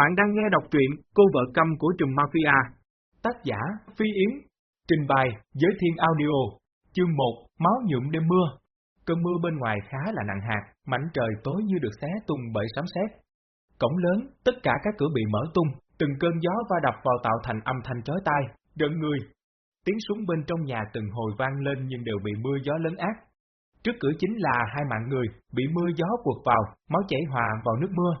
Bạn đang nghe đọc truyện Cô vợ câm của trùm mafia. Tác giả Phi Yến. Trình bày Giới Thiên Audio. Chương 1 Máu nhuộm đêm mưa. Cơn mưa bên ngoài khá là nặng hạt, mảnh trời tối như được xé tung bởi sấm sét. Cổng lớn, tất cả các cửa bị mở tung, từng cơn gió va đập vào tạo thành âm thanh chói tai, rợn người. Tiếng súng bên trong nhà từng hồi vang lên nhưng đều bị mưa gió lớn ác. Trước cửa chính là hai mạng người, bị mưa gió quật vào, máu chảy hòa vào nước mưa,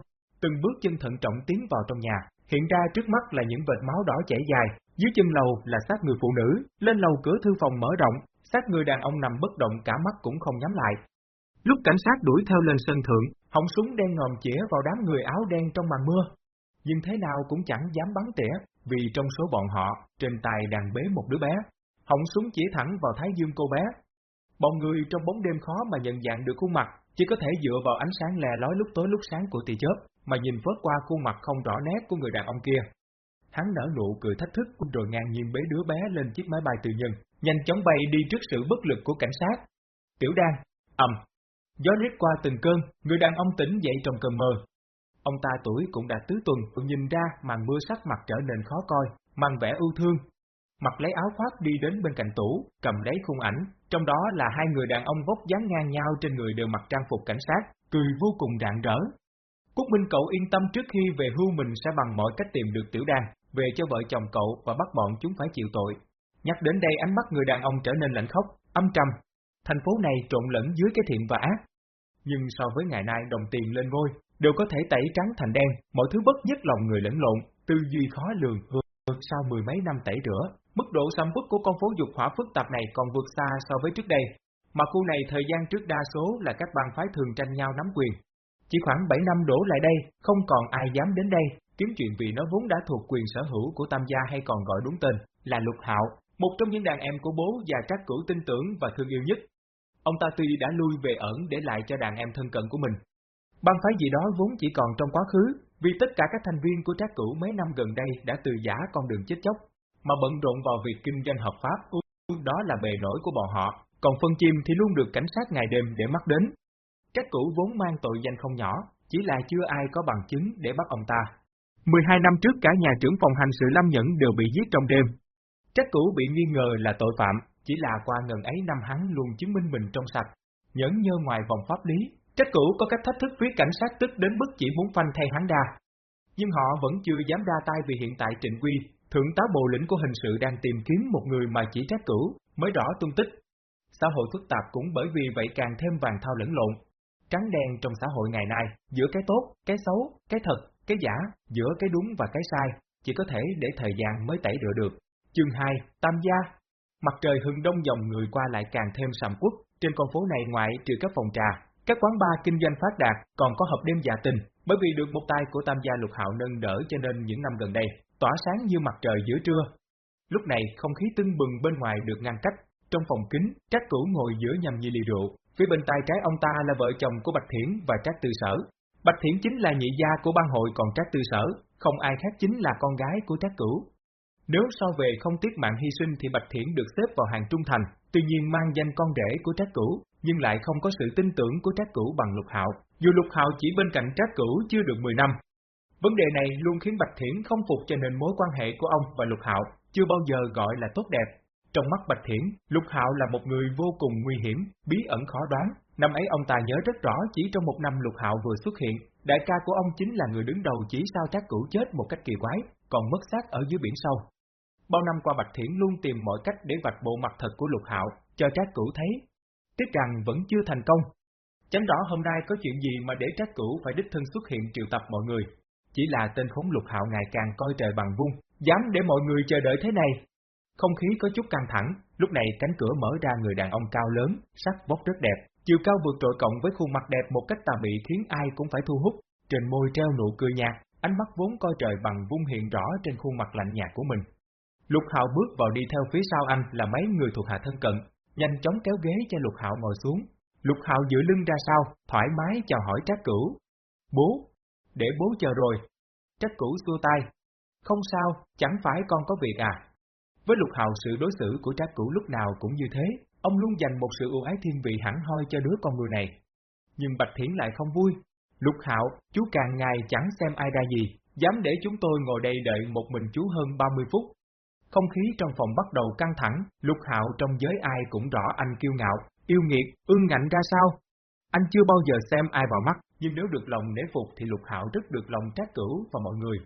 từng bước chân thận trọng tiến vào trong nhà, hiện ra trước mắt là những vệt máu đỏ chảy dài, dưới chân lầu là xác người phụ nữ, lên lầu cửa thư phòng mở rộng, xác người đàn ông nằm bất động cả mắt cũng không nhắm lại. Lúc cảnh sát đuổi theo lên sân thượng, họng súng đen ngòm chĩa vào đám người áo đen trong màn mưa. Nhưng thế nào cũng chẳng dám bắn tỉa, vì trong số bọn họ, trên tay đang bế một đứa bé. Họng súng chỉ thẳng vào thái dương cô bé. Bọn người trong bóng đêm khó mà nhận dạng được khuôn mặt, chỉ có thể dựa vào ánh sáng lè lói lúc tối lúc sáng của tia chớp, mà nhìn vớt qua khuôn mặt không rõ nét của người đàn ông kia. Hắn nở nụ cười thách thức rồi ngang nhiên bế đứa bé lên chiếc máy bay tư nhân, nhanh chóng bay đi trước sự bất lực của cảnh sát. Tiểu Đan, ầm, gió rít qua từng cơn, người đàn ông tỉnh dậy trong cơn mơ. Ông ta tuổi cũng đã tứ tuần, nhìn ra màn mưa sắc mặt trở nên khó coi, mang vẻ ưu thương. Mặc lấy áo khoác đi đến bên cạnh tủ, cầm lấy khung ảnh, trong đó là hai người đàn ông vóc dáng ngang nhau trên người đều mặc trang phục cảnh sát, cười vô cùng rạng rỡ. Cúc Minh cậu yên tâm trước khi về hưu mình sẽ bằng mọi cách tìm được Tiểu Đan, về cho vợ chồng cậu và bắt bọn chúng phải chịu tội. Nhắc đến đây ánh mắt người đàn ông trở nên lạnh khóc, âm trầm. Thành phố này trộn lẫn dưới cái thiện và ác. Nhưng so với ngày nay đồng tiền lên ngôi, đều có thể tẩy trắng thành đen, mọi thứ bất nhất lòng người lẫn lộn, tư duy khó lường vượt sau mười mấy năm tẩy rửa. Mức độ xâm uất của con phố dục hỏa phức tạp này còn vượt xa so với trước đây. Mà khu này thời gian trước đa số là các bang phái thường tranh nhau nắm quyền, chỉ khoảng 7 năm đổ lại đây, không còn ai dám đến đây, kiếm chuyện vì nó vốn đã thuộc quyền sở hữu của Tam gia hay còn gọi đúng tên là Lục Hạo, một trong những đàn em của bố và các cửu tin tưởng và thương yêu nhất. Ông ta tuy đã lui về ẩn để lại cho đàn em thân cận của mình. Bang phái gì đó vốn chỉ còn trong quá khứ, vì tất cả các thành viên của trác cửu mấy năm gần đây đã từ giả con đường chết chóc, mà bận rộn vào việc kinh doanh hợp pháp, đó là bề nổi của bọn họ, còn phân chim thì luôn được cảnh sát ngày đêm để mắt đến. Các cũ vốn mang tội danh không nhỏ, chỉ là chưa ai có bằng chứng để bắt ông ta. 12 năm trước cả nhà trưởng phòng hành sự Lâm Nhẫn đều bị giết trong đêm. Các cũ bị nghi ngờ là tội phạm, chỉ là qua ngần ấy năm hắn luôn chứng minh mình trong sạch. Nhẫn nhơ ngoài vòng pháp lý, các cũ có cách thách thức phía cảnh sát tức đến mức chỉ muốn phanh thay hắn đa. Nhưng họ vẫn chưa dám ra tay vì hiện tại Trịnh Quy, thượng tá bộ lĩnh của hình sự đang tìm kiếm một người mà chỉ trách cũ, mới rõ tung tích. Xã hội phức tạp cũng bởi vì vậy càng thêm vàng thao lẫn lộn, trắng đen trong xã hội ngày nay, giữa cái tốt, cái xấu, cái thật, cái giả, giữa cái đúng và cái sai, chỉ có thể để thời gian mới tẩy rửa được. Chương 2, Tam gia. Mặt trời hừng đông dòng người qua lại càng thêm sầm quốc, trên con phố này ngoại trừ các phòng trà, các quán bar kinh doanh phát đạt, còn có hộp đêm dạ tình, bởi vì được một tay của Tam gia Lục Hạo nâng đỡ cho nên những năm gần đây, tỏa sáng như mặt trời giữa trưa. Lúc này không khí tưng bừng bên ngoài được ngăn cách, trong phòng kính, Trác Cửu ngồi giữa nhầm như ly rượu, Phía bên tay trái ông ta là vợ chồng của Bạch Thiển và Trác Tư Sở. Bạch Thiển chính là nhị gia của ban hội còn Trác Tư Sở, không ai khác chính là con gái của Trác Cửu. Nếu so về không tiếc mạng hy sinh thì Bạch Thiển được xếp vào hàng trung thành, tuy nhiên mang danh con rể của Trác Cửu, nhưng lại không có sự tin tưởng của Trác Cửu bằng Lục Hạo, dù Lục Hạo chỉ bên cạnh Trác Cửu chưa được 10 năm. Vấn đề này luôn khiến Bạch Thiển không phục cho nên mối quan hệ của ông và Lục Hạo chưa bao giờ gọi là tốt đẹp. Trong mắt Bạch Thiển, Lục Hạo là một người vô cùng nguy hiểm, bí ẩn khó đoán. Năm ấy ông ta nhớ rất rõ chỉ trong một năm Lục Hạo vừa xuất hiện, đại ca của ông chính là người đứng đầu chỉ sao trác cửu chết một cách kỳ quái, còn mất xác ở dưới biển sâu. Bao năm qua Bạch Thiển luôn tìm mọi cách để vạch bộ mặt thật của Lục Hạo, cho trác cửu thấy. Tiếc rằng vẫn chưa thành công. Chẳng rõ hôm nay có chuyện gì mà để trác cửu phải đích thân xuất hiện triệu tập mọi người. Chỉ là tên khốn Lục Hạo ngày càng coi trời bằng vung, dám để mọi người chờ đợi thế này, không khí có chút căng thẳng, lúc này cánh cửa mở ra người đàn ông cao lớn, sắc vóc rất đẹp, chiều cao vượt trội cộng với khuôn mặt đẹp một cách tà mị khiến ai cũng phải thu hút, trên môi treo nụ cười nhạt, ánh mắt vốn coi trời bằng vung hiện rõ trên khuôn mặt lạnh nhạt của mình. Lục Hạo bước vào đi theo phía sau anh là mấy người thuộc hạ thân cận, nhanh chóng kéo ghế cho Lục Hạo ngồi xuống. Lục Hạo dựa lưng ra sau, thoải mái chào hỏi Trác Cửu. Bố, để bố chờ rồi. Trác Cửu xua tay. Không sao, chẳng phải con có việc à? Với Lục Hạo sự đối xử của Trác Cửu lúc nào cũng như thế, ông luôn dành một sự ưu ái thiên vị hẳn hoi cho đứa con người này. Nhưng Bạch Thiển lại không vui. Lục Hạo, chú càng ngày chẳng xem ai ra gì, dám để chúng tôi ngồi đây đợi một mình chú hơn 30 phút. Không khí trong phòng bắt đầu căng thẳng, lục hạo trong giới ai cũng rõ anh kiêu ngạo, yêu nghiệt, ương ngạnh ra sao. Anh chưa bao giờ xem ai vào mắt, nhưng nếu được lòng nể phục thì lục hạo rất được lòng trác cửu và mọi người.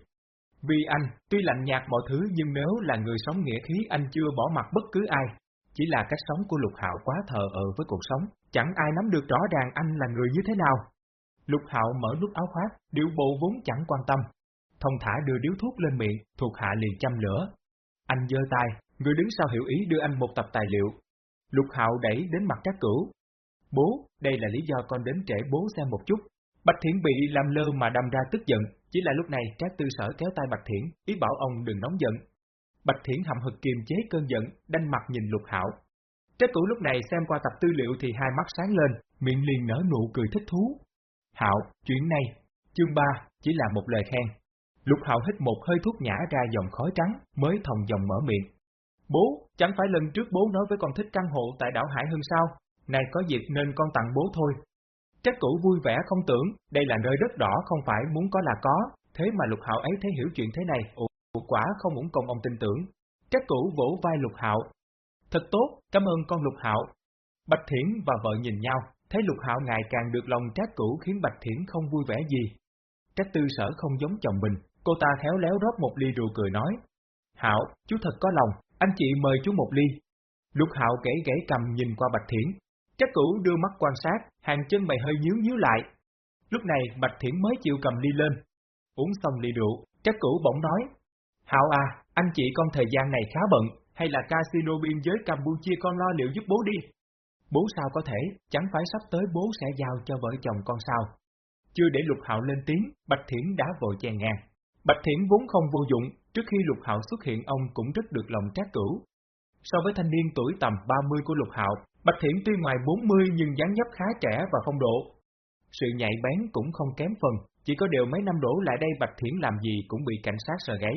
Vì anh, tuy lạnh nhạt mọi thứ nhưng nếu là người sống nghĩa khí anh chưa bỏ mặt bất cứ ai. Chỉ là cách sống của Lục Hạo quá thờ ơ với cuộc sống, chẳng ai nắm được rõ ràng anh là người như thế nào. Lục Hạo mở nút áo khoác, điệu bộ vốn chẳng quan tâm. Thông thả đưa điếu thuốc lên miệng, thuộc hạ liền châm lửa. Anh giơ tay, người đứng sau hiểu ý đưa anh một tập tài liệu. Lục Hạo đẩy đến mặt các cửu. Bố, đây là lý do con đến trễ bố xem một chút. Bạch Thiển bị làm lơ mà đâm ra tức giận, chỉ là lúc này Trác Tư Sở kéo tay Bạch Thiển, ý bảo ông đừng nóng giận. Bạch Thiển hậm hực kiềm chế cơn giận, đanh mặt nhìn Lục Hạo. Trác Cửu lúc này xem qua tập tư liệu thì hai mắt sáng lên, miệng liền nở nụ cười thích thú. Hạo, chuyện này, chương 3, chỉ là một lời khen. Lục Hạo hít một hơi thuốc nhả ra dòng khói trắng, mới thòng dòng mở miệng. Bố, chẳng phải lần trước bố nói với con thích căn hộ tại đảo Hải Hưng sao? Này có dịp nên con tặng bố thôi, Trác cũ vui vẻ không tưởng, đây là nơi đất đỏ không phải muốn có là có, thế mà lục hạo ấy thấy hiểu chuyện thế này, ủ quả không muốn công ông tin tưởng. Trác cũ vỗ vai lục hạo. Thật tốt, cảm ơn con lục hạo. Bạch Thiển và vợ nhìn nhau, thấy lục hạo ngày càng được lòng trác cũ khiến Bạch Thiển không vui vẻ gì. Trác tư sở không giống chồng mình, cô ta khéo léo rót một ly rượu cười nói. Hạo, chú thật có lòng, anh chị mời chú một ly. Lục hạo gãy gãy cầm nhìn qua Bạch Thiển, Trác cửu đưa mắt quan sát, hàng chân mày hơi nhíu nhíu lại. Lúc này Bạch Thiển mới chịu cầm ly lên. Uống xong ly rượu, Trác cửu bỗng nói. Hạo à, anh chị con thời gian này khá bận, hay là casino biên giới Campuchia con lo liệu giúp bố đi. Bố sao có thể, chẳng phải sắp tới bố sẽ giao cho vợ chồng con sao. Chưa để Lục Hạo lên tiếng, Bạch Thiển đã vội chèn ngang. Bạch Thiển vốn không vô dụng, trước khi Lục Hạo xuất hiện ông cũng rất được lòng trác cửu. So với thanh niên tuổi tầm 30 của Lục Hạo, Bạch Thiển tuy ngoài 40 nhưng dáng dấp khá trẻ và phong độ. Sự nhạy bén cũng không kém phần, chỉ có điều mấy năm đổ lại đây Bạch Thiển làm gì cũng bị cảnh sát sờ gáy.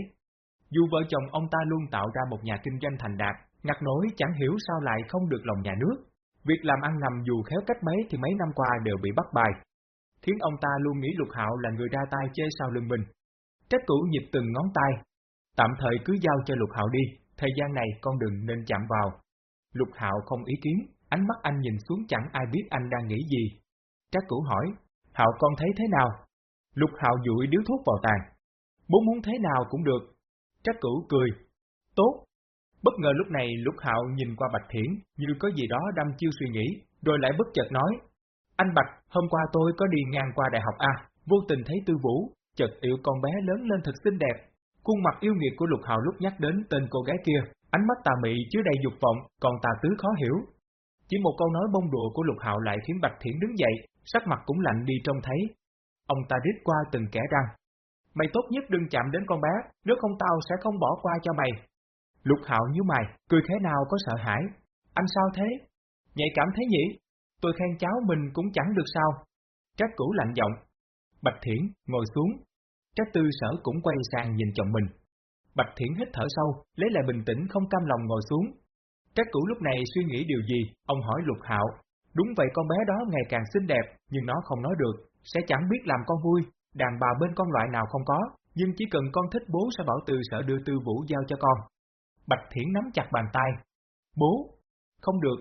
Dù vợ chồng ông ta luôn tạo ra một nhà kinh doanh thành đạt, ngặt nổi chẳng hiểu sao lại không được lòng nhà nước. Việc làm ăn nằm dù khéo cách mấy thì mấy năm qua đều bị bắt bài. Khiến ông ta luôn nghĩ Lục Hạo là người ra tay chơi sau lưng mình. Trách cũ nhịp từng ngón tay. Tạm thời cứ giao cho Lục Hạo đi, thời gian này con đừng nên chạm vào. Lục Hạo không ý kiến, Ánh mắt anh nhìn xuống chẳng ai biết anh đang nghĩ gì. Trác cửu hỏi, Hạo con thấy thế nào? Lục Hạo dụi điếu thuốc vào tàn. Bố muốn thế nào cũng được. Trác cửu cười. Tốt. Bất ngờ lúc này Lục Hạo nhìn qua Bạch Thiển như có gì đó đâm chiêu suy nghĩ, rồi lại bất chợt nói. Anh Bạch, hôm qua tôi có đi ngang qua đại học A, vô tình thấy Tư Vũ, chợt yêu con bé lớn lên thật xinh đẹp. Khuôn mặt yêu nghiệt của Lục Hạo lúc nhắc đến tên cô gái kia, ánh mắt tà mị chứa đầy dục vọng, còn tà tứ khó hiểu, chỉ một câu nói bông đùa của Lục Hạo lại khiến Bạch Thiển đứng dậy, sắc mặt cũng lạnh đi trông thấy. Ông ta rít qua từng kẻ răng. Mày tốt nhất đừng chạm đến con bé, nếu không tao sẽ không bỏ qua cho mày. Lục Hạo như mày, cười thế nào có sợ hãi. Anh sao thế? Nhạy cảm thế nhỉ? Tôi khen cháu mình cũng chẳng được sao. Trác cũ lạnh giọng. Bạch Thiển, ngồi xuống. Trác tư sở cũng quay sang nhìn chồng mình. Bạch Thiển hít thở sâu, lấy lại bình tĩnh không cam lòng ngồi xuống, các cửu lúc này suy nghĩ điều gì, ông hỏi Lục Hạo. Đúng vậy con bé đó ngày càng xinh đẹp, nhưng nó không nói được, sẽ chẳng biết làm con vui, đàn bà bên con loại nào không có, nhưng chỉ cần con thích bố sẽ bảo từ sở đưa tư vũ giao cho con. Bạch Thiển nắm chặt bàn tay. Bố, không được,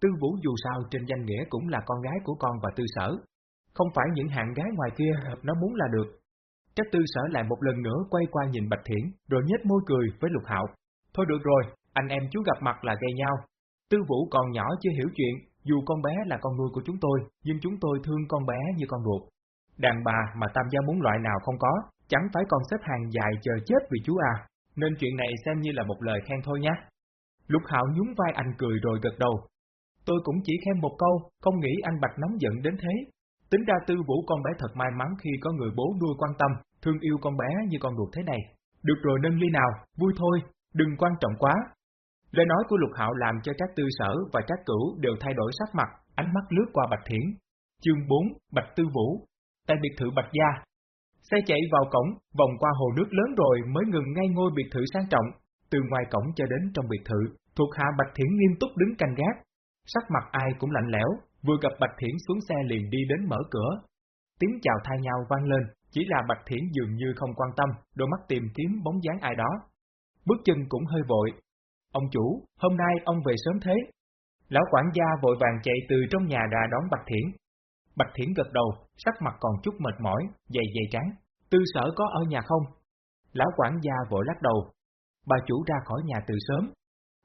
tư vũ dù sao trên danh nghĩa cũng là con gái của con và tư sở. Không phải những hạng gái ngoài kia hợp nó muốn là được. Trách tư sở lại một lần nữa quay qua nhìn Bạch Thiển, rồi nhếch môi cười với Lục Hạo. Thôi được rồi, anh em chú gặp mặt là gây nhau. Tư Vũ còn nhỏ chưa hiểu chuyện, dù con bé là con nuôi của chúng tôi, nhưng chúng tôi thương con bé như con ruột. Đàn bà mà tam gia muốn loại nào không có, chẳng phải còn xếp hàng dài chờ chết vì chú à, nên chuyện này xem như là một lời khen thôi nhé. Lục Hạo nhún vai anh cười rồi gật đầu. Tôi cũng chỉ khen một câu, không nghĩ anh Bạch nóng giận đến thế. Tính ra tư vũ con bé thật may mắn khi có người bố nuôi quan tâm, thương yêu con bé như con ruột thế này. Được rồi nâng ly nào, vui thôi, đừng quan trọng quá, Lời nói của Lục Hạo làm cho Trác Tư Sở và Trác Cửu đều thay đổi sắc mặt, ánh mắt lướt qua Bạch Thiển. Chương 4, Bạch Tư Vũ, tại biệt thự Bạch Gia. Xe chạy vào cổng, vòng qua hồ nước lớn rồi mới ngừng ngay ngôi biệt thự sang trọng, từ ngoài cổng cho đến trong biệt thự, thuộc hạ Bạch Thiển nghiêm túc đứng canh gác. Sắc mặt ai cũng lạnh lẽo, vừa gặp Bạch Thiển xuống xe liền đi đến mở cửa. Tiếng chào thay nhau vang lên, chỉ là Bạch Thiển dường như không quan tâm, đôi mắt tìm kiếm bóng dáng ai đó. Bước chân cũng hơi vội. Ông chủ, hôm nay ông về sớm thế. Lão quản gia vội vàng chạy từ trong nhà ra đón Bạch Thiển. Bạch Thiển gật đầu, sắc mặt còn chút mệt mỏi, dày dày trắng. Tư sở có ở nhà không? Lão quản gia vội lắc đầu. Bà chủ ra khỏi nhà từ sớm.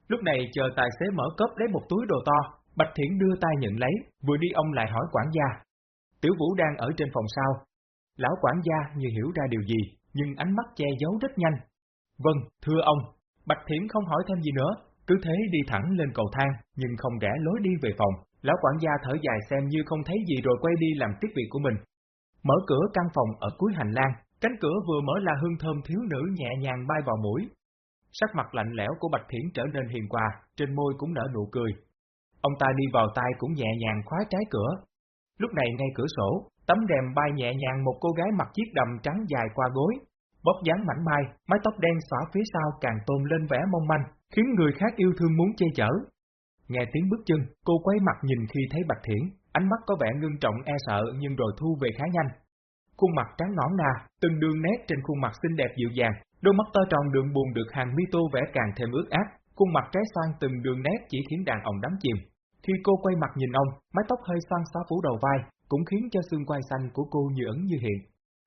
Lúc này chờ tài xế mở cốp lấy một túi đồ to, Bạch Thiển đưa tay nhận lấy, vừa đi ông lại hỏi quản gia. Tiểu Vũ đang ở trên phòng sau. Lão quản gia như hiểu ra điều gì, nhưng ánh mắt che giấu rất nhanh. Vâng, thưa ông. Bạch Thiển không hỏi thêm gì nữa, cứ thế đi thẳng lên cầu thang, nhưng không rẽ lối đi về phòng. Lão quản gia thở dài xem như không thấy gì rồi quay đi làm tiếp việc của mình. Mở cửa căn phòng ở cuối hành lang, cánh cửa vừa mở là hương thơm thiếu nữ nhẹ nhàng bay vào mũi. Sắc mặt lạnh lẽo của Bạch Thiển trở nên hiền hòa, trên môi cũng nở nụ cười. Ông ta đi vào tay cũng nhẹ nhàng khóa trái cửa. Lúc này ngay cửa sổ, tấm rèm bay nhẹ nhàng một cô gái mặc chiếc đầm trắng dài qua gối, bóc dáng mảnh mai, mái tóc đen xõa phía sau càng tôn lên vẻ mong manh, khiến người khác yêu thương muốn che chở. Nghe tiếng bước chân, cô quay mặt nhìn khi thấy Bạch Thiển, ánh mắt có vẻ ngưng trọng e sợ nhưng rồi thu về khá nhanh. Khuôn mặt trắng nõn nà, từng đường nét trên khuôn mặt xinh đẹp dịu dàng, đôi mắt to tròn đường buồn được hàng mi tô vẽ càng thêm ướt át, khuôn mặt trái xoan từng đường nét chỉ khiến đàn ông đắm chìm. Khi cô quay mặt nhìn ông, mái tóc hơi xoan xóa phủ đầu vai, cũng khiến cho xương quai xanh của cô như ẩn như hiện.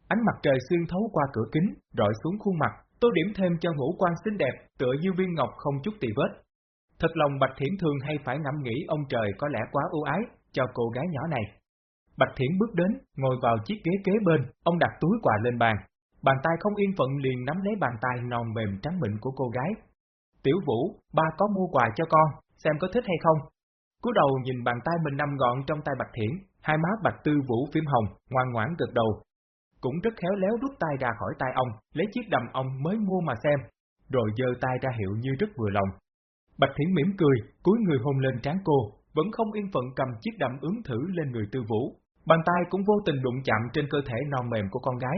Ánh mặt trời xuyên thấu qua cửa kính, rọi xuống khuôn mặt, tô điểm thêm cho ngũ quan xinh đẹp, tựa như viên ngọc không chút tì vết. Thật lòng Bạch Thiển thường hay phải ngẫm nghĩ ông trời có lẽ quá ưu ái cho cô gái nhỏ này. Bạch Thiển bước đến, ngồi vào chiếc ghế kế bên, ông đặt túi quà lên bàn. Bàn tay không yên phận liền nắm lấy bàn tay non mềm trắng mịn của cô gái. Tiểu Vũ, ba có mua quà cho con, xem có thích hay không? cúi đầu nhìn bàn tay mình nằm gọn trong tay Bạch Thiển, hai má Bạch Tư Vũ phím hồng, ngoan ngoãn gật đầu. Cũng rất khéo léo rút tay ra khỏi tay ông, lấy chiếc đầm ông mới mua mà xem, rồi giơ tay ra hiệu như rất vừa lòng. Bạch Thiển mỉm cười, cúi người hôn lên trán cô, vẫn không yên phận cầm chiếc đầm ứng thử lên người Tư Vũ. Bàn tay cũng vô tình đụng chạm trên cơ thể non mềm của con gái.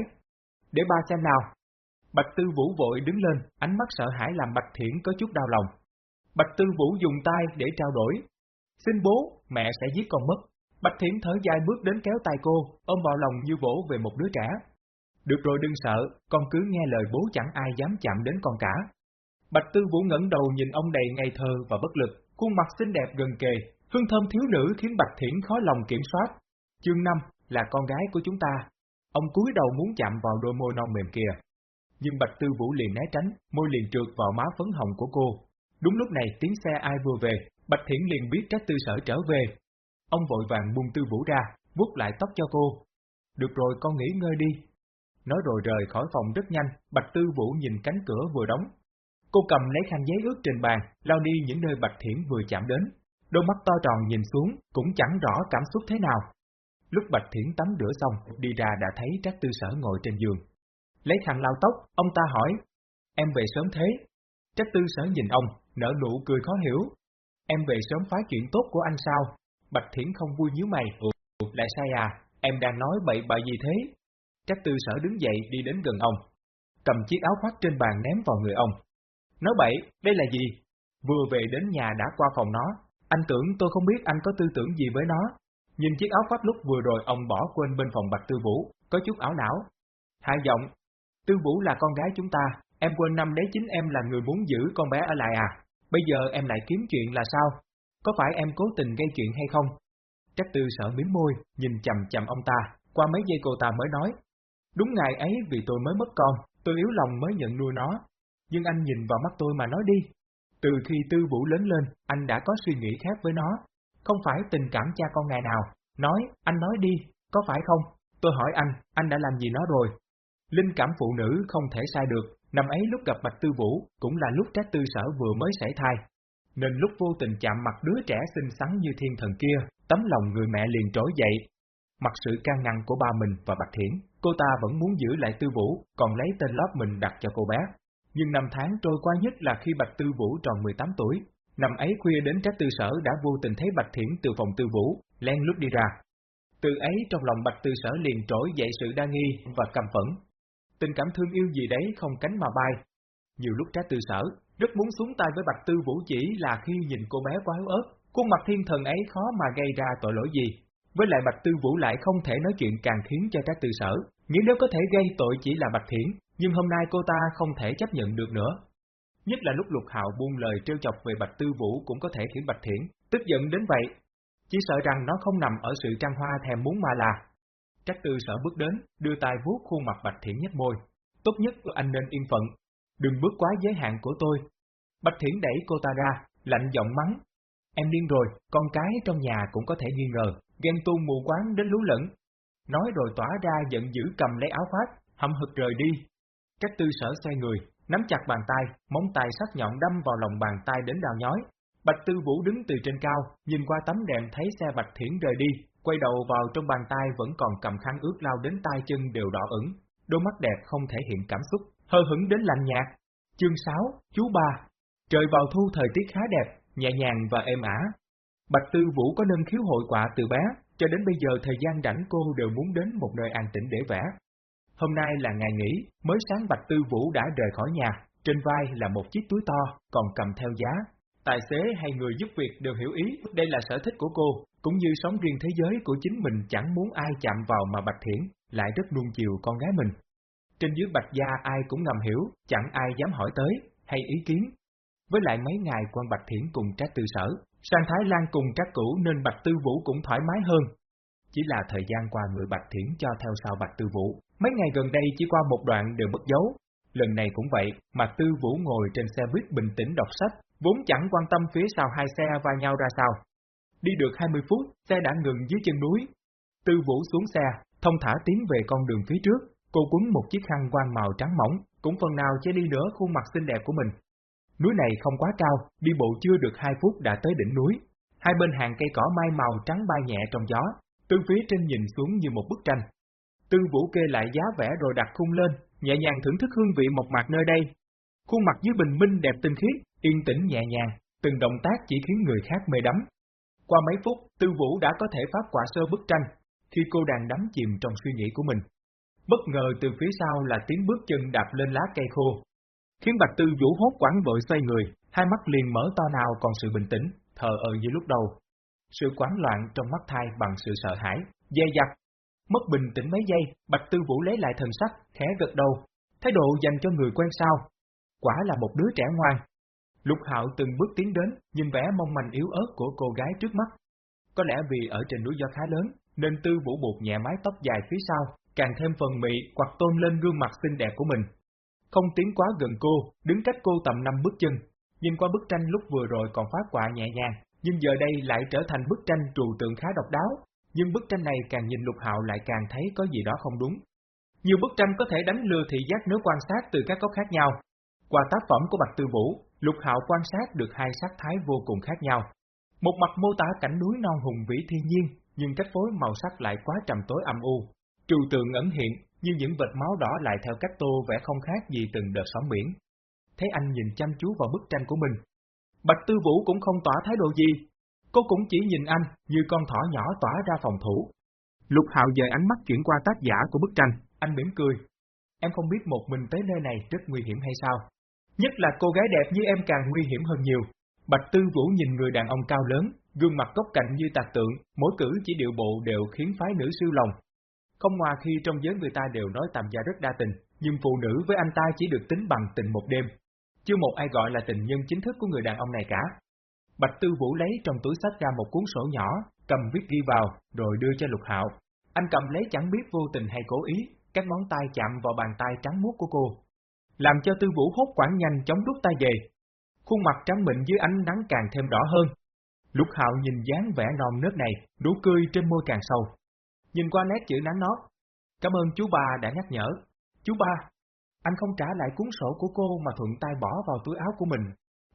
Để ba xem nào. Bạch Tư Vũ vội đứng lên, ánh mắt sợ hãi làm Bạch Thiển có chút đau lòng. Bạch Tư Vũ dùng tay để trao đổi, Xin bố, mẹ sẽ giết con mất. Bạch Thiến thở dài bước đến kéo tay cô, ôm vào lòng như vỗ về một đứa trẻ. Được rồi đừng sợ, con cứ nghe lời bố chẳng ai dám chạm đến con cả. Bạch Tư Vũ ngẩng đầu nhìn ông đầy ngây thơ và bất lực, khuôn mặt xinh đẹp gần kề, hương thơm thiếu nữ khiến Bạch Thiển khó lòng kiểm soát. Chương 5 là con gái của chúng ta. Ông cúi đầu muốn chạm vào đôi môi non mềm kia. Nhưng Bạch Tư Vũ liền né tránh, môi liền trượt vào má phấn hồng của cô. Đúng lúc này tiếng xe ai vừa về, Bạch Thiển liền biết Trác Tư Sở trở về. Ông vội vàng buông Tư Vũ ra, vuốt lại tóc cho cô. Được rồi con nghỉ ngơi đi. Nói rồi rời khỏi phòng rất nhanh, Bạch Tư Vũ nhìn cánh cửa vừa đóng. Cô cầm lấy khăn giấy ướt trên bàn, lao đi những nơi Bạch Thiển vừa chạm đến. Đôi mắt to tròn nhìn xuống, cũng chẳng rõ cảm xúc thế nào. Lúc Bạch Thiển tắm rửa xong, đi ra đã thấy Trác Tư Sở ngồi trên giường. Lấy khăn lau tóc, ông ta hỏi, em về sớm thế. Trác Tư Sở nhìn ông, nở nụ cười khó hiểu, Em về sớm phá chuyện tốt của anh sao? Bạch Thiển không vui nhíu mày, ừ, ủa, lại sai à, em đang nói bậy bạ gì thế? Trác tư sở đứng dậy đi đến gần ông, cầm chiếc áo khoác trên bàn ném vào người ông. Nói bậy, đây là gì? Vừa về đến nhà đã qua phòng nó, anh tưởng tôi không biết anh có tư tưởng gì với nó. Nhìn chiếc áo khoác lúc vừa rồi ông bỏ quên bên phòng Bạch Tư Vũ, có chút ảo não. Hạ giọng, Tư Vũ là con gái chúng ta, em quên năm đấy chính em là người muốn giữ con bé ở lại à? Bây giờ em lại kiếm chuyện là sao? Có phải em cố tình gây chuyện hay không? Trác tư sợ miếm môi, nhìn chầm chầm ông ta, qua mấy giây cô ta mới nói. Đúng ngày ấy vì tôi mới mất con, tôi yếu lòng mới nhận nuôi nó. Nhưng anh nhìn vào mắt tôi mà nói đi. Từ khi tư vũ lớn lên, anh đã có suy nghĩ khác với nó. Không phải tình cảm cha con ngày nào. Nói, anh nói đi, có phải không? Tôi hỏi anh, anh đã làm gì nó rồi? Linh cảm phụ nữ không thể sai được, Năm ấy lúc gặp Bạch Tư Vũ, cũng là lúc Trác Tư Sở vừa mới sảy thai, nên lúc vô tình chạm mặt đứa trẻ xinh xắn như thiên thần kia, tấm lòng người mẹ liền trỗi dậy. Mặc sự can ngăn của ba mình và Bạch Thiển, cô ta vẫn muốn giữ lại Tư Vũ, còn lấy tên lót mình đặt cho cô bé. Nhưng năm tháng trôi qua nhất là khi Bạch Tư Vũ tròn 18 tuổi, năm ấy khuya đến Trác Tư Sở đã vô tình thấy Bạch Thiển từ phòng Tư Vũ, len lúc đi ra. Từ ấy trong lòng Bạch Tư Sở liền trỗi dậy sự đa nghi và căm phẫn, tình cảm thương yêu gì đấy không cánh mà bay. Nhiều lúc trái tư sở, rất muốn xuống tay với Bạch Tư Vũ chỉ là khi nhìn cô bé quá yếu ớt, khuôn mặt thiên thần ấy khó mà gây ra tội lỗi gì. Với lại Bạch Tư Vũ lại không thể nói chuyện càng khiến cho các tư sở, nghĩ nếu có thể gây tội chỉ là Bạch Thiển, nhưng hôm nay cô ta không thể chấp nhận được nữa. Nhất là lúc Lục Hạo buông lời trêu chọc về Bạch Tư Vũ cũng có thể khiến Bạch Thiển tức giận đến vậy. Chỉ sợ rằng nó không nằm ở sự trăng hoa thèm muốn mà là. Trác tư sở bước đến, đưa tay vuốt khuôn mặt Bạch Thiển nhếch môi. Tốt nhất anh nên yên phận, đừng bước quá giới hạn của tôi. Bạch Thiển đẩy cô ta ra, lạnh giọng mắng. Em điên rồi, con cái trong nhà cũng có thể nghi ngờ, ghen tuông mù quáng đến lú lẫn. Nói rồi tỏa ra giận dữ cầm lấy áo khoác, hậm hực rời đi. Các tư sở xoay người, nắm chặt bàn tay, móng tay sắc nhọn đâm vào lòng bàn tay đến đào nhói. Bạch Tư Vũ đứng từ trên cao, nhìn qua tấm đèn thấy xe Bạch Thiển rời đi, quay đầu vào trong bàn tay vẫn còn cầm khăn ướt lao đến tay chân đều đỏ ửng, đôi mắt đẹp không thể hiện cảm xúc, hờ hững đến lạnh nhạt. Chương 6, chú ba. Trời vào thu thời tiết khá đẹp, nhẹ nhàng và êm ả. Bạch Tư Vũ có nên khiếu hội quả từ bé, cho đến bây giờ thời gian rảnh cô đều muốn đến một nơi an tĩnh để vẽ. Hôm nay là ngày nghỉ, mới sáng Bạch Tư Vũ đã rời khỏi nhà, trên vai là một chiếc túi to, còn cầm theo giá. Tài xế hay người giúp việc đều hiểu ý, đây là sở thích của cô, cũng như sống riêng thế giới của chính mình chẳng muốn ai chạm vào mà Bạch Thiển, lại rất nuông chiều con gái mình. Trên dưới Bạch Gia ai cũng ngầm hiểu, chẳng ai dám hỏi tới, hay ý kiến. Với lại mấy ngày quan Bạch Thiển cùng trác tư sở, sang Thái Lan cùng các cũ nên Bạch Tư Vũ cũng thoải mái hơn. Chỉ là thời gian qua người Bạch Thiển cho theo sau Bạch Tư Vũ, mấy ngày gần đây chỉ qua một đoạn đều mất dấu. Lần này cũng vậy, mà Tư Vũ ngồi trên xe buýt bình tĩnh đọc sách, vốn chẳng quan tâm phía sau hai xe va nhau ra sao. Đi được 20 phút, xe đã ngừng dưới chân núi. Tư Vũ xuống xe, thông thả tiến về con đường phía trước, cô quấn một chiếc khăn quang màu trắng mỏng, cũng phần nào che đi nữa khuôn mặt xinh đẹp của mình. Núi này không quá cao, đi bộ chưa được hai phút đã tới đỉnh núi. Hai bên hàng cây cỏ mai màu trắng bay nhẹ trong gió, từ phía trên nhìn xuống như một bức tranh. Tư Vũ kê lại giá vẽ rồi đặt khung lên, nhẹ nhàng thưởng thức hương vị một mặt nơi đây. Khuôn mặt dưới bình minh đẹp tinh khiết, yên tĩnh nhẹ nhàng, từng động tác chỉ khiến người khác mê đắm. Qua mấy phút, Tư Vũ đã có thể phát quả sơ bức tranh, khi cô đang đắm chìm trong suy nghĩ của mình. Bất ngờ từ phía sau là tiếng bước chân đạp lên lá cây khô, khiến Bạch Tư Vũ hốt quảng vội xoay người, hai mắt liền mở to nào còn sự bình tĩnh, thờ ơ như lúc đầu. Sự quán loạn trong mắt thai bằng sự sợ hãi, dè dặt. Mất bình tĩnh mấy giây, Bạch Tư Vũ lấy lại thần sắc, khẽ gật đầu, thái độ dành cho người quen sao. Quả là một đứa trẻ ngoan. Lục Hạo từng bước tiến đến, nhìn vẻ mong manh yếu ớt của cô gái trước mắt. Có lẽ vì ở trên núi do khá lớn, nên Tư Vũ buộc nhẹ mái tóc dài phía sau, càng thêm phần mị hoặc tôn lên gương mặt xinh đẹp của mình. Không tiến quá gần cô, đứng cách cô tầm năm bước chân, nhìn qua bức tranh lúc vừa rồi còn phát quả nhẹ nhàng, nhưng giờ đây lại trở thành bức tranh trù tượng khá độc đáo, nhưng bức tranh này càng nhìn lục hạo lại càng thấy có gì đó không đúng. Nhiều bức tranh có thể đánh lừa thị giác nếu quan sát từ các góc khác nhau. Qua tác phẩm của Bạch Tư Vũ, lục hạo quan sát được hai sắc thái vô cùng khác nhau. Một mặt mô tả cảnh núi non hùng vĩ thiên nhiên, nhưng cách phối màu sắc lại quá trầm tối âm u. Trù tượng ẩn hiện, nhưng những vệt máu đỏ lại theo cách tô vẽ không khác gì từng đợt sóng biển. Thấy anh nhìn chăm chú vào bức tranh của mình, Bạch Tư Vũ cũng không tỏa thái độ gì, cô cũng chỉ nhìn anh như con thỏ nhỏ tỏa ra phòng thủ. Lục Hạo dời ánh mắt chuyển qua tác giả của bức tranh, anh mỉm cười. Em không biết một mình tới nơi này rất nguy hiểm hay sao? Nhất là cô gái đẹp như em càng nguy hiểm hơn nhiều. Bạch Tư Vũ nhìn người đàn ông cao lớn, gương mặt góc cạnh như tạc tượng, mỗi cử chỉ điệu bộ đều khiến phái nữ siêu lòng. Không ngoài khi trong giới người ta đều nói tạm gia rất đa tình, nhưng phụ nữ với anh ta chỉ được tính bằng tình một đêm, chưa một ai gọi là tình nhân chính thức của người đàn ông này cả. Bạch Tư Vũ lấy trong túi sách ra một cuốn sổ nhỏ, cầm viết ghi vào, rồi đưa cho Lục Hạo. Anh cầm lấy chẳng biết vô tình hay cố ý, các ngón tay chạm vào bàn tay trắng muốt của cô. Làm cho Tư Vũ hốt quảng nhanh chóng rút tay về. Khuôn mặt trắng mịn dưới ánh nắng càng thêm đỏ hơn. Lục Hạo nhìn dáng vẻ non nớt này, nụ cười trên môi càng sâu. Nhìn qua nét chữ nắng nót. Cảm ơn chú ba đã nhắc nhở. Chú ba, anh không trả lại cuốn sổ của cô mà thuận tay bỏ vào túi áo của mình.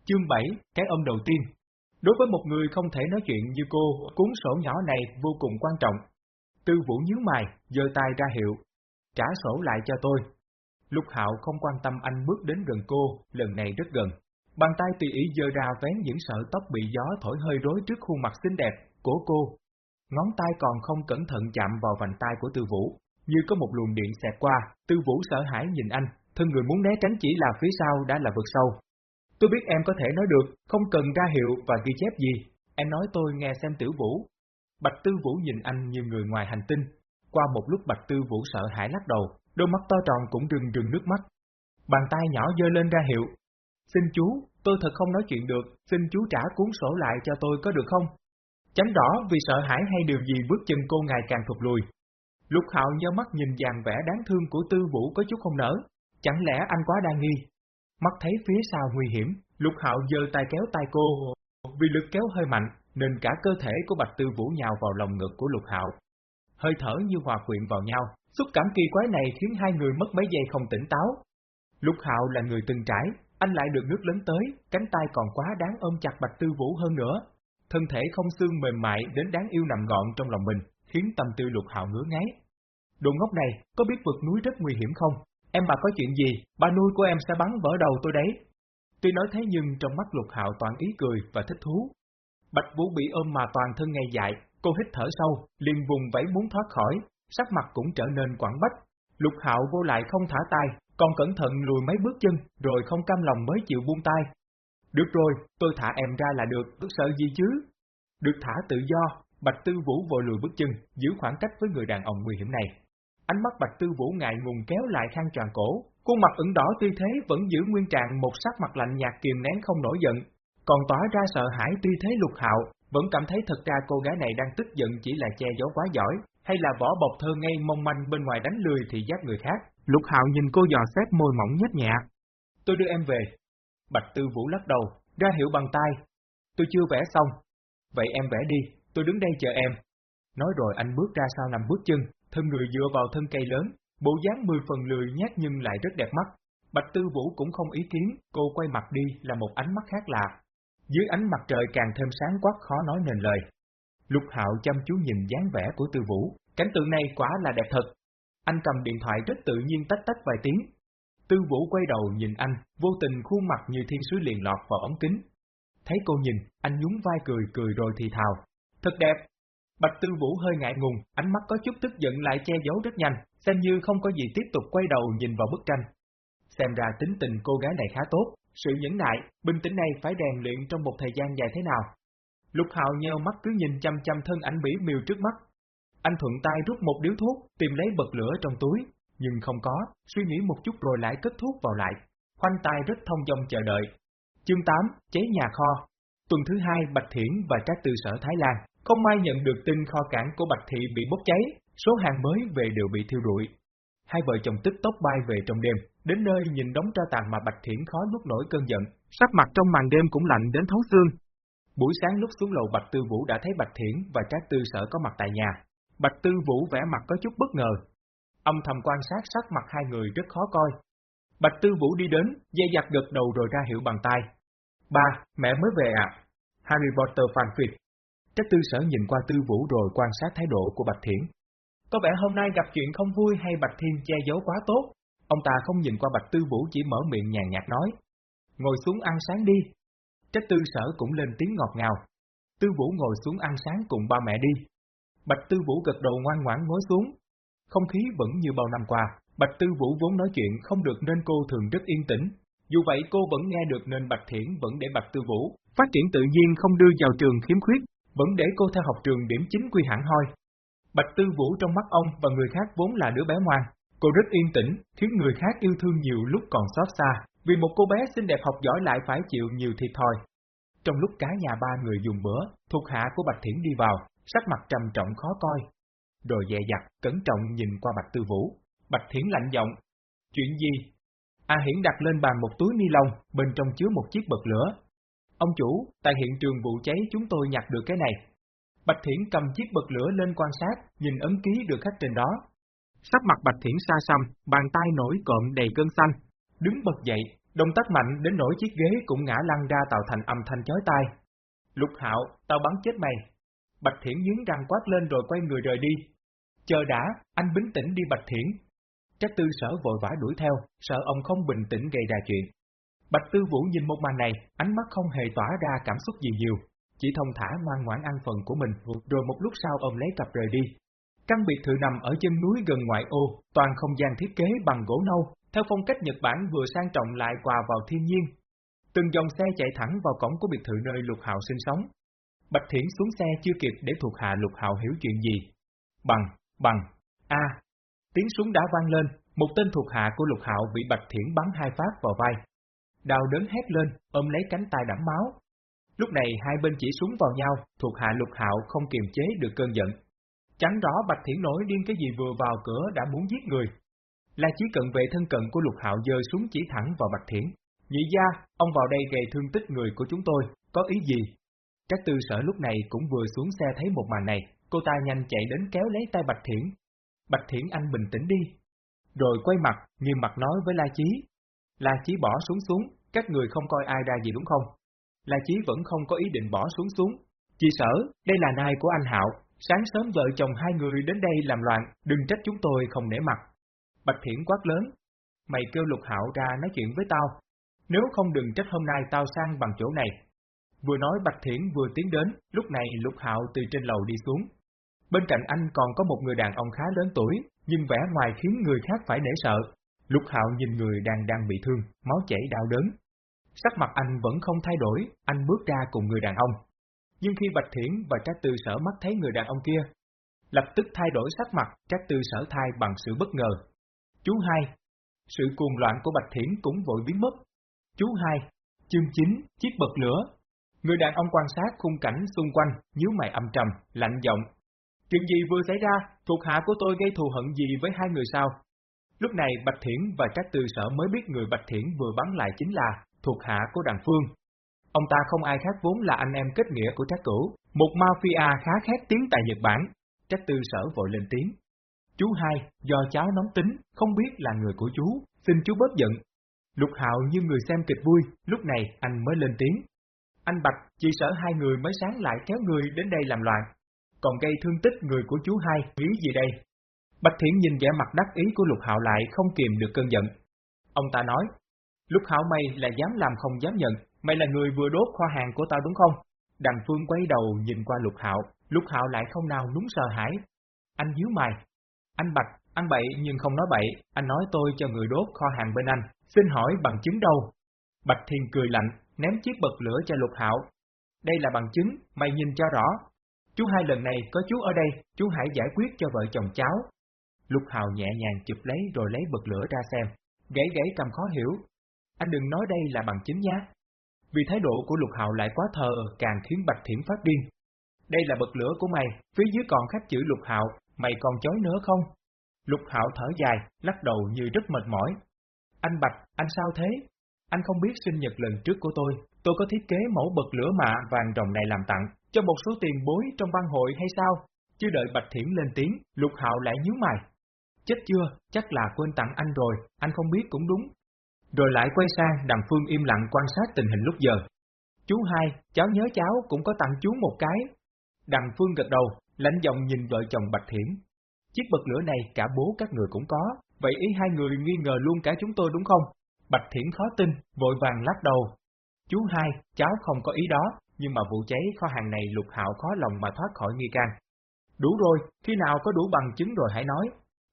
Chương 7, cái ôm đầu tiên. Đối với một người không thể nói chuyện như cô, cuốn sổ nhỏ này vô cùng quan trọng. Tư Vũ nhíu mày, giơ tay ra hiệu. Trả sổ lại cho tôi. Lục Hạo không quan tâm anh bước đến gần cô, lần này rất gần. Bàn tay tùy ý giơ ra vén những sợi tóc bị gió thổi hơi rối trước khuôn mặt xinh đẹp của cô. Ngón tay còn không cẩn thận chạm vào vành tay của Tư Vũ, như có một luồng điện xẹt qua, Tư Vũ sợ hãi nhìn anh, thân người muốn né tránh chỉ là phía sau đã là vực sâu. Tôi biết em có thể nói được, không cần ra hiệu và ghi chép gì, em nói tôi nghe xem tiểu vũ. Bạch Tư Vũ nhìn anh như người ngoài hành tinh. Qua một lúc Bạch Tư Vũ sợ hãi lắc đầu, đôi mắt to tròn cũng rừng rừng nước mắt. Bàn tay nhỏ dơ lên ra hiệu. Xin chú, tôi thật không nói chuyện được, xin chú trả cuốn sổ lại cho tôi có được không? Chấm đỏ vì sợ hãi hay điều gì bước chân cô ngày càng thụt lùi. Lục hạo nhớ mắt nhìn dàn vẻ đáng thương của tư vũ có chút không nở. Chẳng lẽ anh quá đa nghi? Mắt thấy phía sau nguy hiểm, lục hạo giơ tay kéo tay cô. Vì lực kéo hơi mạnh, nên cả cơ thể của Bạch Tư Vũ nhào vào lòng ngực của lục hạo. Hơi thở như hòa quyện vào nhau, xúc cảm kỳ quái này khiến hai người mất mấy giây không tỉnh táo. Lục hạo là người từng trải, anh lại được nước lớn tới, cánh tay còn quá đáng ôm chặt Bạch Tư Vũ hơn nữa. Thân thể không xương mềm mại đến đáng yêu nằm gọn trong lòng mình, khiến tâm tư lục hạo ngứa ngáy. Đồ ngốc này, có biết vượt núi rất nguy hiểm không? Em mà có chuyện gì, ba nuôi của em sẽ bắn vỡ đầu tôi đấy. Tuy nói thế nhưng trong mắt lục hạo toàn ý cười và thích thú. Bạch Vũ bị ôm mà toàn thân ngay dại, cô hít thở sâu, liền vùng vẫy muốn thoát khỏi, sắc mặt cũng trở nên quảng bách. Lục hạo vô lại không thả tay, còn cẩn thận lùi mấy bước chân, rồi không cam lòng mới chịu buông tay. Được rồi, tôi thả em ra là được, có sợ gì chứ? Được thả tự do, Bạch Tư Vũ vội lùi bước chân, giữ khoảng cách với người đàn ông nguy hiểm này. Ánh mắt Bạch Tư Vũ ngại ngùng kéo lại khăn tròn cổ, khuôn mặt ửng đỏ tuy thế vẫn giữ nguyên trạng một sắc mặt lạnh nhạt kiềm nén không nổi giận, còn tỏ ra sợ hãi tuy thế lục hạo, vẫn cảm thấy thật ra cô gái này đang tức giận chỉ là che giấu quá giỏi, hay là vỏ bọc thơ ngây mong manh bên ngoài đánh lười thì giác người khác. Lục hạo nhìn cô dò xét môi mỏng nhếch nhẹ. Tôi đưa em về. Bạch Tư Vũ lắc đầu, ra hiệu bằng tay. Tôi chưa vẽ xong. Vậy em vẽ đi, tôi đứng đây chờ em. Nói rồi anh bước ra sau nằm bước chân, thân người dựa vào thân cây lớn, bộ dáng mười phần lười nhát nhưng lại rất đẹp mắt. Bạch Tư Vũ cũng không ý kiến, cô quay mặt đi là một ánh mắt khác lạ. Dưới ánh mặt trời càng thêm sáng quắc khó nói nên lời. Lục Hạo chăm chú nhìn dáng vẻ của Tư Vũ, cảnh tượng này quả là đẹp thật. Anh cầm điện thoại rất tự nhiên tách tách vài tiếng. Tư Vũ quay đầu nhìn anh, vô tình khuôn mặt như thiên sứ liền lọt vào ống kính. Thấy cô nhìn, anh nhún vai cười cười rồi thì thào. Thật đẹp, Bạch Tư Vũ hơi ngại ngùng, ánh mắt có chút tức giận lại che giấu rất nhanh, xem như không có gì tiếp tục quay đầu nhìn vào bức tranh. Xem ra tính tình cô gái này khá tốt, sự nhẫn nại, bình tĩnh này phải rèn luyện trong một thời gian dài thế nào. Lục Hạo nheo mắt cứ nhìn chăm chăm thân ảnh bỉ miều trước mắt. Anh thuận tay rút một điếu thuốc, tìm lấy bật lửa trong túi, nhưng không có, suy nghĩ một chút rồi lại kết thuốc vào lại. Khoanh tay rất thông dong chờ đợi. Chương 8, chế nhà kho. Tuần thứ hai Bạch Thiển và các tư sở Thái Lan không may nhận được tin kho cảng của Bạch Thị bị bốc cháy, số hàng mới về đều bị thiêu rụi. Hai vợ chồng tức tốc bay về trong đêm, đến nơi nhìn đống tro tàn mà Bạch Thiển khó nuốt nổi cơn giận, sắc mặt trong màn đêm cũng lạnh đến thấu xương. Buổi sáng lúc xuống lầu Bạch Tư Vũ đã thấy Bạch Thiển và các tư sở có mặt tại nhà. Bạch Tư Vũ vẻ mặt có chút bất ngờ. Âm thầm quan sát sắc mặt hai người rất khó coi. Bạch Tư Vũ đi đến, dây dặt gật đầu rồi ra hiệu bằng tay. Ba, mẹ mới về à? Harry Potter phàn phiệt, Trách tư sở nhìn qua tư vũ rồi quan sát thái độ của Bạch Thiển. Có vẻ hôm nay gặp chuyện không vui hay Bạch Thiên che giấu quá tốt, ông ta không nhìn qua Bạch Tư Vũ chỉ mở miệng nhàn nhạt nói. Ngồi xuống ăn sáng đi. Trách tư sở cũng lên tiếng ngọt ngào. Tư Vũ ngồi xuống ăn sáng cùng ba mẹ đi. Bạch Tư Vũ gật đầu ngoan ngoãn ngồi xuống. Không khí vẫn như bao năm qua, Bạch Tư Vũ vốn nói chuyện không được nên cô thường rất yên tĩnh. Dù vậy cô vẫn nghe được nên Bạch Thiển vẫn để Bạch Tư Vũ phát triển tự nhiên không đưa vào trường khiếm khuyết, vẫn để cô theo học trường điểm chính quy hẳn hoi. Bạch Tư Vũ trong mắt ông và người khác vốn là đứa bé ngoan, cô rất yên tĩnh, khiến người khác yêu thương nhiều lúc còn xót xa, vì một cô bé xinh đẹp học giỏi lại phải chịu nhiều thiệt thòi. Trong lúc cả nhà ba người dùng bữa, thuộc hạ của Bạch Thiển đi vào, sắc mặt trầm trọng khó coi. Rồi dè dặt, cẩn trọng nhìn qua Bạch Tư Vũ. Bạch Thiển lạnh giọng. Chuyện gì? A Hiển đặt lên bàn một túi ni lông, bên trong chứa một chiếc bật lửa, Ông chủ, tại hiện trường vụ cháy chúng tôi nhặt được cái này. Bạch Thiển cầm chiếc bật lửa lên quan sát, nhìn ấn ký được khắc trên đó. Sắc mặt Bạch Thiển xa xăm, bàn tay nổi cộm đầy cơn xanh. Đứng bật dậy, động tác mạnh đến nỗi chiếc ghế cũng ngã lăn ra tạo thành âm thanh chói tai. Lục hạo, tao bắn chết mày. Bạch Thiển nhướng răng quát lên rồi quay người rời đi. Chờ đã, anh bình tĩnh đi Bạch Thiển. Trác tư sở vội vã đuổi theo, sợ ông không bình tĩnh gây ra chuyện. Bạch Tư Vũ nhìn một màn này, ánh mắt không hề tỏa ra cảm xúc gì nhiều, chỉ thông thả ngoan ngoãn ăn phần của mình, rồi một lúc sau ông lấy cặp rời đi. Căn biệt thự nằm ở chân núi gần ngoại ô, toàn không gian thiết kế bằng gỗ nâu, theo phong cách Nhật Bản vừa sang trọng lại quà vào thiên nhiên. Từng dòng xe chạy thẳng vào cổng của biệt thự nơi Lục Hạo sinh sống. Bạch Thiển xuống xe chưa kịp để thuộc hạ Lục Hạo hiểu chuyện gì. Bằng, bằng, a Tiếng súng đã vang lên, một tên thuộc hạ của Lục Hạo bị Bạch Thiển bắn hai phát vào vai. Đào đớn hét lên, ôm lấy cánh tay đẫm máu. Lúc này hai bên chỉ súng vào nhau, thuộc hạ Lục Hạo không kiềm chế được cơn giận. Chẳng rõ Bạch Thiển nổi điên cái gì vừa vào cửa đã muốn giết người. Là chỉ cận vệ thân cận của Lục Hạo giơ súng chỉ thẳng vào Bạch Thiển. Nhị gia, ông vào đây gây thương tích người của chúng tôi, có ý gì? Các tư sở lúc này cũng vừa xuống xe thấy một màn này, cô ta nhanh chạy đến kéo lấy tay Bạch Thiển. Bạch Thiển anh bình tĩnh đi. Rồi quay mặt, nghiêm mặt nói với La Chí. La Chí bỏ xuống xuống, các người không coi ai ra gì đúng không? La Chí vẫn không có ý định bỏ xuống xuống. Chị sở, đây là nai của anh Hạo, sáng sớm vợ chồng hai người đến đây làm loạn, đừng trách chúng tôi không nể mặt. Bạch Thiển quát lớn. Mày kêu Lục Hạo ra nói chuyện với tao. Nếu không đừng trách hôm nay tao sang bằng chỗ này. Vừa nói Bạch Thiển vừa tiến đến, lúc này Lục Hạo từ trên lầu đi xuống. Bên cạnh anh còn có một người đàn ông khá lớn tuổi, nhưng vẻ ngoài khiến người khác phải nể sợ. Lục Hạo nhìn người đang đang bị thương, máu chảy đau đớn. Sắc mặt anh vẫn không thay đổi, anh bước ra cùng người đàn ông. Nhưng khi Bạch Thiển và Trác Tư Sở mắt thấy người đàn ông kia, lập tức thay đổi sắc mặt, Trác Tư Sở thay bằng sự bất ngờ. Chú hai, sự cuồng loạn của Bạch Thiển cũng vội biến mất. Chú hai, chương 9, chiếc bật lửa. Người đàn ông quan sát khung cảnh xung quanh, nhíu mày âm trầm, lạnh giọng. Chuyện gì vừa xảy ra, thuộc hạ của tôi gây thù hận gì với hai người sao? Lúc này Bạch Thiển và Trác Tư Sở mới biết người Bạch Thiển vừa bắn lại chính là thuộc hạ của Đằng Phương. Ông ta không ai khác vốn là anh em kết nghĩa của Trác Cửu, một mafia khá khét tiếng tại Nhật Bản. Trác Tư Sở vội lên tiếng. Chú hai, do cháu nóng tính, không biết là người của chú, xin chú bớt giận. Lục Hạo như người xem kịch vui, lúc này anh mới lên tiếng. Anh Bạch, chỉ sợ hai người mới sáng lại kéo người đến đây làm loạn, còn gây thương tích người của chú hai, nghĩ gì đây? Bạch Thiển nhìn vẻ mặt đắc ý của Lục Hạo lại không kìm được cơn giận. Ông ta nói, Lục Hạo mày là dám làm không dám nhận, mày là người vừa đốt kho hàng của tao đúng không? Đằng Phương quay đầu nhìn qua Lục Hạo, Lục Hạo lại không nào núng sợ hãi. Anh nhíu mày. Anh Bạch, anh bậy nhưng không nói bậy, anh nói tôi cho người đốt kho hàng bên anh, xin hỏi bằng chứng đâu? Bạch Thiên cười lạnh, ném chiếc bật lửa cho Lục Hạo. Đây là bằng chứng, mày nhìn cho rõ. Chú hai lần này có chú ở đây, chú hãy giải quyết cho vợ chồng cháu. Lục Hạo nhẹ nhàng chụp lấy rồi lấy bật lửa ra xem, gãy gãy cầm khó hiểu. Anh đừng nói đây là bằng chứng nhá. Vì thái độ của Lục Hạo lại quá thờ càng khiến Bạch Thiển phát điên. Đây là bật lửa của mày, phía dưới còn khắc chữ Lục Hạo, mày còn chối nữa không? Lục Hạo thở dài, lắc đầu như rất mệt mỏi. Anh Bạch, anh sao thế? Anh không biết sinh nhật lần trước của tôi, tôi có thiết kế mẫu bật lửa mạ vàng rồng này làm tặng, cho một số tiền bối trong ban hội hay sao? Chưa đợi Bạch Thiển lên tiếng, Lục Hạo lại nhíu mày. Chết chưa, chắc là quên tặng anh rồi, anh không biết cũng đúng. Rồi lại quay sang đằng Phương im lặng quan sát tình hình lúc giờ. Chú hai, cháu nhớ cháu cũng có tặng chú một cái. Đằng Phương gật đầu, lãnh giọng nhìn vợ chồng Bạch Thiển. Chiếc bật lửa này cả bố các người cũng có, vậy ý hai người nghi ngờ luôn cả chúng tôi đúng không? Bạch Thiển khó tin, vội vàng lắc đầu. Chú hai, cháu không có ý đó, nhưng mà vụ cháy kho hàng này lục hạo khó lòng mà thoát khỏi nghi can. Đủ rồi, khi nào có đủ bằng chứng rồi hãy nói.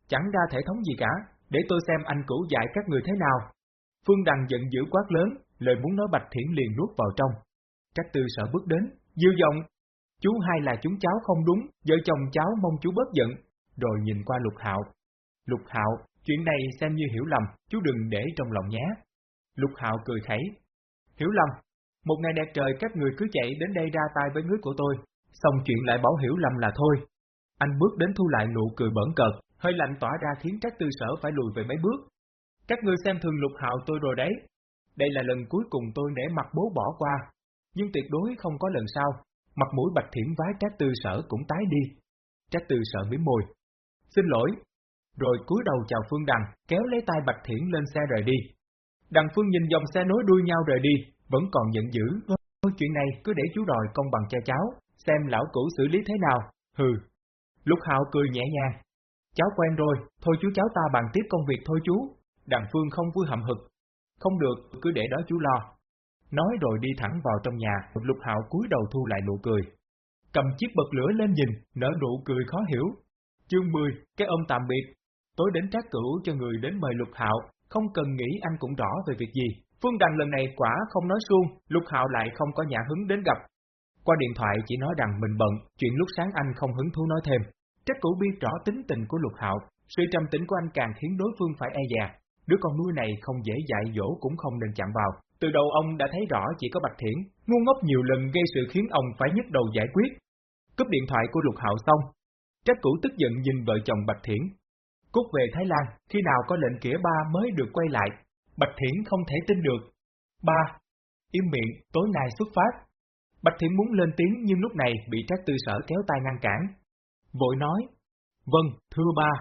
Chẳng ra thể thống gì cả, để tôi xem anh cũ dạy các người thế nào. Phương Đằng giận dữ quát lớn, lời muốn nói Bạch Thiển liền nuốt vào trong. Các tư sợ bước đến, dư giọng. Chú hai là chúng cháu không đúng, vợ chồng cháu mong chú bớt giận. Rồi nhìn qua Lục Hạo. Lục Hạo, chuyện này xem như hiểu lầm, chú đừng để trong lòng nhé. Lục Hạo cười khẩy. Hiểu lầm, một ngày đẹp trời các người cứ chạy đến đây ra tay với người của tôi, xong chuyện lại bảo hiểu lầm là thôi. Anh bước đến thu lại nụ cười bẩn cợt, hơi lạnh tỏa ra khiến các tư sở phải lùi về mấy bước. Các ngươi xem thường lục hạo tôi rồi đấy. Đây là lần cuối cùng tôi để mặt bố bỏ qua, nhưng tuyệt đối không có lần sau. Mặt mũi bạch thiển vái trác tư sở cũng tái đi. Trác tư sở miếm môi. Xin lỗi. Rồi cúi đầu chào Phương Đằng, kéo lấy tay bạch thiển lên xe rời đi. Đằng Phương nhìn dòng xe nối đuôi nhau rời đi, vẫn còn giận dữ. Thôi chuyện này cứ để chú đòi công bằng cho cháu, xem lão cũ xử lý thế nào. Hừ. Lúc Hạo cười nhẹ nhàng. Cháu quen rồi, thôi chú cháu ta bàn tiếp công việc thôi chú. Đàn Phương không vui hậm hực. Không được, cứ để đó chú lo. Nói rồi đi thẳng vào trong nhà, Lục Hạo cúi đầu thu lại nụ cười. Cầm chiếc bật lửa lên nhìn, nở nụ cười khó hiểu. Chương 10, cái ôm tạm biệt. Tối đến trác cửu cho người đến mời Lục Hạo, không cần nghĩ anh cũng rõ về việc gì. Phương Đằng lần này quả không nói suông, Lục Hạo lại không có nhà hứng đến gặp. Qua điện thoại chỉ nói rằng mình bận, chuyện lúc sáng anh không hứng thú nói thêm. Trách cũ biết rõ tính tình của Lục Hạo, sự trầm tĩnh của anh càng khiến đối phương phải e dè. Đứa con nuôi này không dễ dạy dỗ cũng không nên chạm vào. Từ đầu ông đã thấy rõ chỉ có Bạch Thiển, ngu ngốc nhiều lần gây sự khiến ông phải nhức đầu giải quyết. Cúp điện thoại của Lục Hạo xong, Trách cũ tức giận nhìn vợ chồng Bạch Thiển. Cút về Thái Lan, khi nào có lệnh kĩa ba mới được quay lại. Bạch Thiển không thể tin được. Ba, im miệng, tối nay xuất phát. Bạch Thiển muốn lên tiếng nhưng lúc này bị Trác Tư Sở kéo tay ngăn cản. Vội nói, vâng, thưa ba.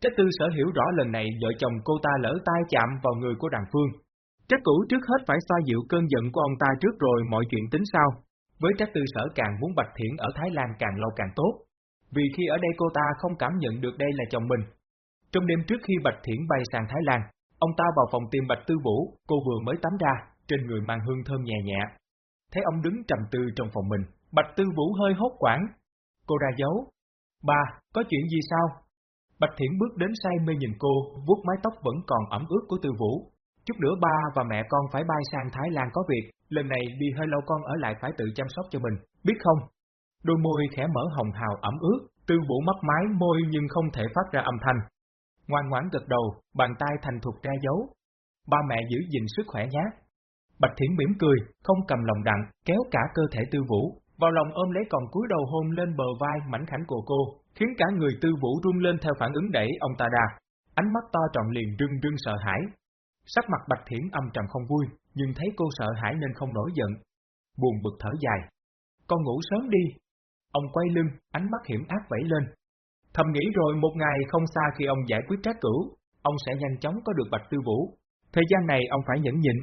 Trác Tư Sở hiểu rõ lần này vợ chồng cô ta lỡ tay chạm vào người của đàn phương. Trác Cửu trước hết phải xoa dịu cơn giận của ông ta trước rồi mọi chuyện tính sau. Với Trác Tư Sở càng muốn Bạch Thiển ở Thái Lan càng lâu càng tốt, vì khi ở đây cô ta không cảm nhận được đây là chồng mình. Trong đêm trước khi Bạch Thiển bay sang Thái Lan, ông ta vào phòng tìm Bạch Tư Vũ, cô vừa mới tắm ra, trên người mang hương thơm nhẹ nhẹ. Thấy ông đứng trầm tư trong phòng mình, Bạch Tư Vũ hơi hốt quảng. Cô ra dấu. Ba, có chuyện gì sao? Bạch Thiển bước đến say mê nhìn cô, vuốt mái tóc vẫn còn ẩm ướt của Tư Vũ. Chút nữa ba và mẹ con phải bay sang Thái Lan có việc, lần này đi hơi lâu con ở lại phải tự chăm sóc cho mình, biết không? Đôi môi khẽ mở hồng hào ẩm ướt, tư vũ mấp mái môi nhưng không thể phát ra âm thanh. Ngoan ngoãn gật đầu, bàn tay thành thục ra dấu. Ba mẹ giữ gìn sức khỏe nhé. Bạch Thiển mỉm cười, không cầm lòng đặng, kéo cả cơ thể tư vũ, vào lòng ôm lấy còn cúi đầu hôn lên bờ vai mảnh khảnh của cô, khiến cả người tư vũ run lên theo phản ứng đẩy ông ta đà. Ánh mắt to tròn liền rưng rưng sợ hãi. Sắc mặt Bạch Thiển âm trầm không vui, nhưng thấy cô sợ hãi nên không nổi giận. Buồn bực thở dài. Con ngủ sớm đi, Ông quay lưng, ánh mắt hiểm ác vẫy lên. Thầm nghĩ rồi một ngày không xa khi ông giải quyết trách cửu, ông sẽ nhanh chóng có được Bạch Tư Vũ. Thời gian này ông phải nhẫn nhịn.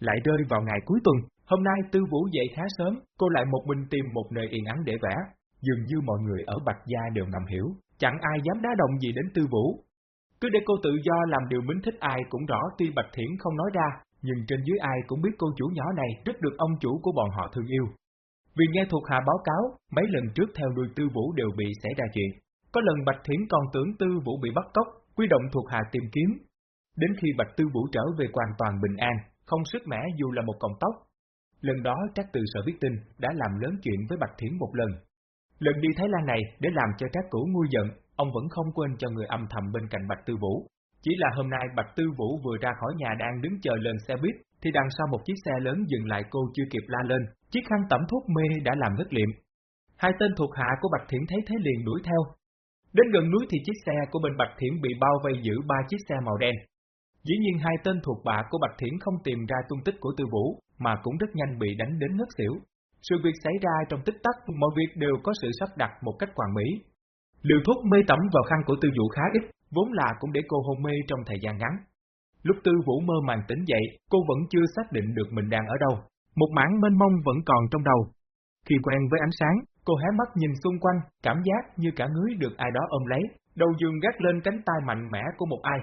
Lại rơi vào ngày cuối tuần, hôm nay Tư Vũ dậy khá sớm, cô lại một mình tìm một nơi yên ắng để vẽ. Dường như mọi người ở Bạch Gia đều ngầm hiểu, chẳng ai dám đá động gì đến Tư Vũ. Cứ để cô tự do làm điều mình thích ai cũng rõ tuy Bạch Thiển không nói ra, nhưng trên dưới ai cũng biết cô chủ nhỏ này rất được ông chủ của bọn họ thương yêu. Vì nghe thuộc hạ báo cáo, mấy lần trước theo đuôi Tư Vũ đều bị xảy ra chuyện. Có lần Bạch Thiển còn tưởng Tư Vũ bị bắt cóc, quy động thuộc hạ tìm kiếm. Đến khi Bạch Tư Vũ trở về hoàn toàn bình an, không sức mẻ dù là một cọng tóc. Lần đó Trác Từ Sở biết tin đã làm lớn chuyện với Bạch Thiển một lần. Lần đi Thái Lan này để làm cho Trác Cửu nguôi giận, ông vẫn không quên cho người âm thầm bên cạnh Bạch Tư Vũ. Chỉ là hôm nay Bạch Tư Vũ vừa ra khỏi nhà đang đứng chờ lên xe buýt, thì đằng sau một chiếc xe lớn dừng lại cô chưa kịp la lên, chiếc khăn tẩm thuốc mê đã làm ngất liệm. Hai tên thuộc hạ của Bạch Thiển thấy thế liền đuổi theo. Đến gần núi thì chiếc xe của bên Bạch Thiển bị bao vây giữ ba chiếc xe màu đen. Dĩ nhiên hai tên thuộc bạ của Bạch Thiển không tìm ra tung tích của Tư Vũ, mà cũng rất nhanh bị đánh đến ngất xỉu. Sự việc xảy ra trong tích tắc, mọi việc đều có sự sắp đặt một cách hoàn mỹ. Liều thuốc mê tẩm vào khăn của Tư Vũ khá ít, vốn là cũng để cô hôn mê trong thời gian ngắn. Lúc Tư Vũ mơ màng tỉnh dậy, cô vẫn chưa xác định được mình đang ở đâu. Một mảng mênh mông vẫn còn trong đầu. Khi quen với ánh sáng, cô hé mắt nhìn xung quanh, cảm giác như cả người được ai đó ôm lấy, đầu giường gác lên cánh tay mạnh mẽ của một ai,